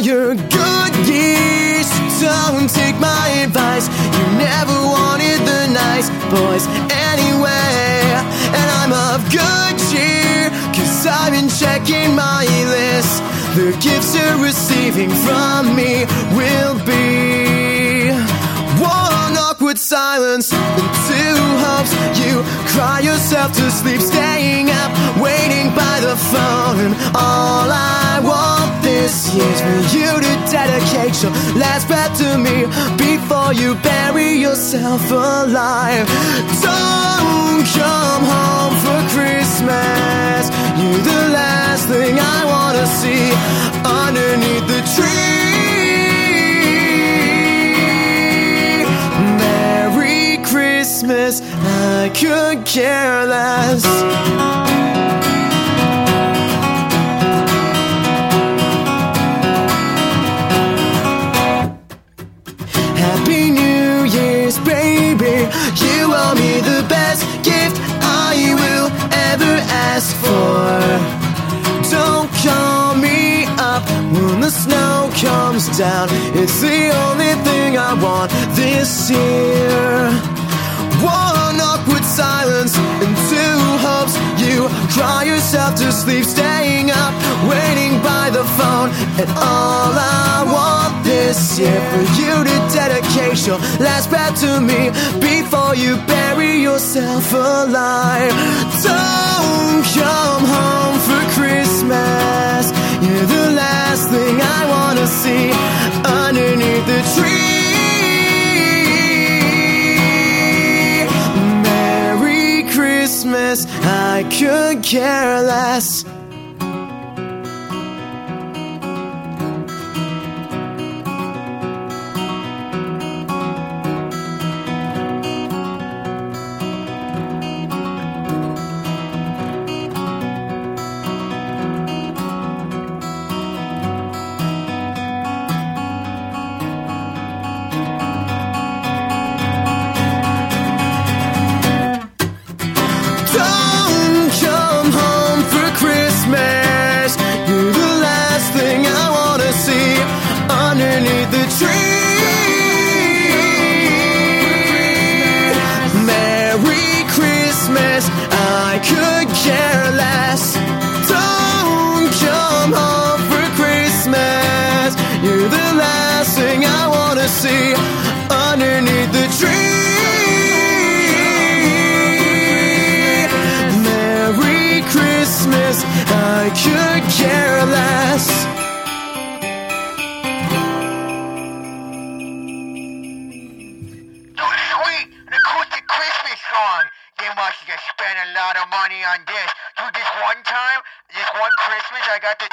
your good years. Don't take my advice. You never wanted the nice boys anyway. And I'm of good cheer, cause I've been checking my list. The gifts you're receiving from me will be one awkward silence and two hopes. You cry yourself to sleep, staying up, waiting by the phone. And all I this year's for you to dedicate your last breath to me before you bury yourself alive. Don't come home for Christmas. You're the last thing I wanna see underneath the tree. Merry Christmas, I could care less. Comes down. It's the only thing I want this year. One awkward silence and two hopes. You cry yourself to sleep, staying up, waiting by the phone. And all I want this year for you to dedicate your last breath to me before you bury yourself alive. Don't see underneath the tree. Merry Christmas, I could care less. Christmas, I could care less. Don't come home for Christmas. You're the last thing I wanna see underneath the tree. Merry Christmas, I could care less. Spent a lot of money on this. Dude, this one time, this one Christmas, I got the